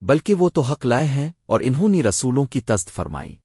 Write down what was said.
بلکہ وہ تو حق لائے ہیں اور انہوں نے رسولوں کی تست فرمائی۔